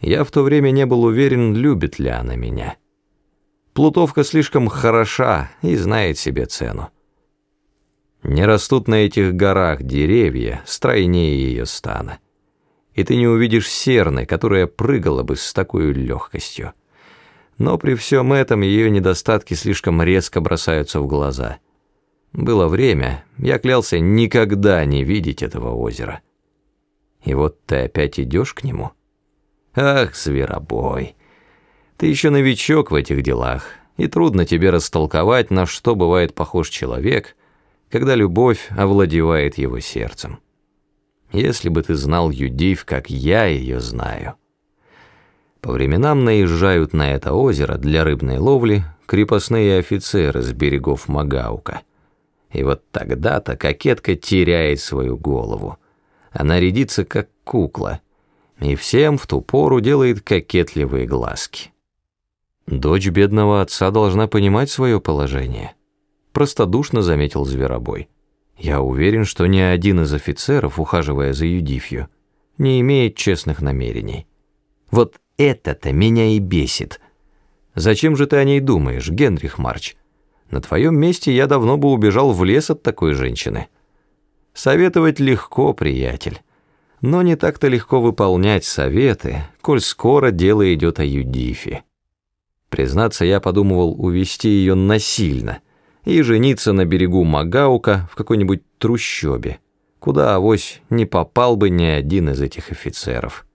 Я в то время не был уверен, любит ли она меня. Плутовка слишком хороша и знает себе цену. Не растут на этих горах деревья стройнее ее стана. И ты не увидишь серны, которая прыгала бы с такой легкостью. Но при всем этом ее недостатки слишком резко бросаются в глаза. Было время, я клялся никогда не видеть этого озера. И вот ты опять идешь к нему. Ах, зверобой, ты еще новичок в этих делах, и трудно тебе растолковать, на что бывает похож человек, когда любовь овладевает его сердцем. Если бы ты знал Юдив, как я ее знаю. По временам наезжают на это озеро для рыбной ловли крепостные офицеры с берегов Магаука. И вот тогда-то кокетка теряет свою голову. Она рядится, как кукла, и всем в ту пору делает кокетливые глазки. Дочь бедного отца должна понимать свое положение простодушно заметил Зверобой. Я уверен, что ни один из офицеров, ухаживая за Юдифью, не имеет честных намерений. Вот это-то меня и бесит. Зачем же ты о ней думаешь, Генрих Марч? На твоем месте я давно бы убежал в лес от такой женщины. Советовать легко, приятель. Но не так-то легко выполнять советы, коль скоро дело идет о Юдифе. Признаться, я подумывал увести ее насильно — и жениться на берегу Магаука в какой-нибудь трущобе, куда авось не попал бы ни один из этих офицеров.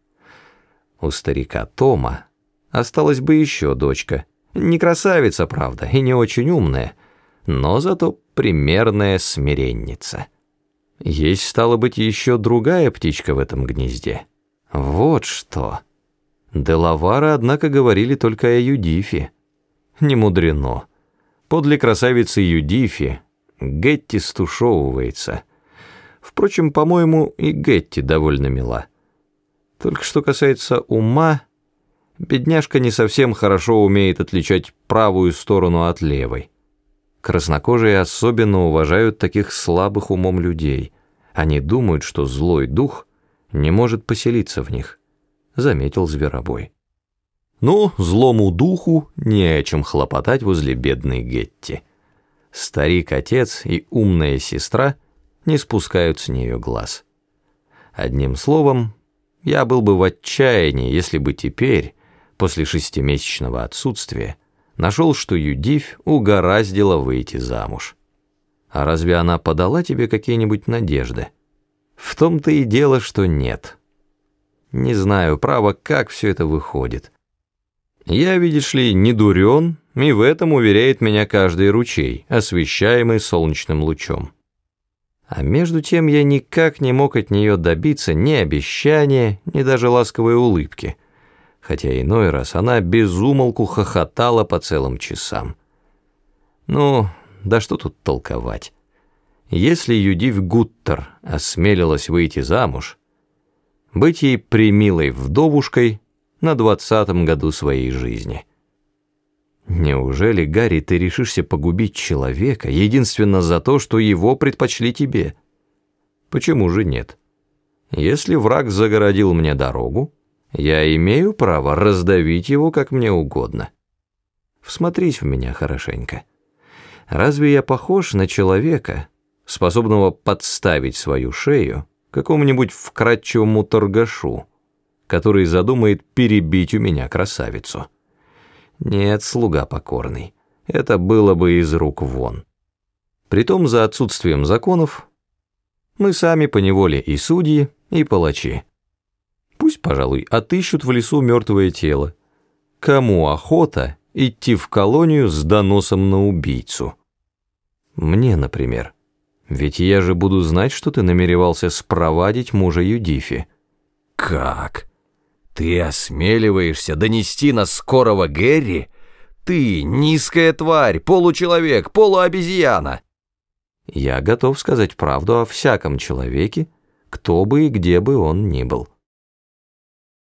У старика Тома осталась бы еще дочка, не красавица, правда, и не очень умная, но зато примерная смиренница. Есть, стало быть, еще другая птичка в этом гнезде. Вот что. Делавара, однако, говорили только о Юдифе. Не мудрено. Подле красавицы Юдифи Гетти стушевывается. Впрочем, по-моему, и Гетти довольно мила. Только что касается ума, бедняжка не совсем хорошо умеет отличать правую сторону от левой. Краснокожие особенно уважают таких слабых умом людей. Они думают, что злой дух не может поселиться в них, заметил Зверобой. Но злому духу не о чем хлопотать возле бедной Гетти. Старик-отец и умная сестра не спускают с нее глаз. Одним словом, я был бы в отчаянии, если бы теперь, после шестимесячного отсутствия, нашел, что Юдивь угораздила выйти замуж. А разве она подала тебе какие-нибудь надежды? В том-то и дело, что нет. Не знаю, право, как все это выходит. Я, видишь ли, не дурен, и в этом уверяет меня каждый ручей, освещаемый солнечным лучом. А между тем я никак не мог от нее добиться ни обещания, ни даже ласковой улыбки, хотя иной раз она безумолку хохотала по целым часам. Ну, да что тут толковать? Если Юдив Гуттер осмелилась выйти замуж, быть ей примилой вдовушкой — на двадцатом году своей жизни. Неужели, Гарри, ты решишься погубить человека единственно за то, что его предпочли тебе? Почему же нет? Если враг загородил мне дорогу, я имею право раздавить его как мне угодно. Всмотрись в меня хорошенько. Разве я похож на человека, способного подставить свою шею какому-нибудь вкрадчивому торгашу, который задумает перебить у меня красавицу. Нет, слуга покорный, это было бы из рук вон. Притом за отсутствием законов мы сами поневоле и судьи, и палачи. Пусть, пожалуй, отыщут в лесу мертвое тело. Кому охота идти в колонию с доносом на убийцу? Мне, например. Ведь я же буду знать, что ты намеревался спровадить мужа Юдифи. Как? «Ты осмеливаешься донести на скорого Гэри? Ты низкая тварь, получеловек, полуобезьяна!» Я готов сказать правду о всяком человеке, кто бы и где бы он ни был.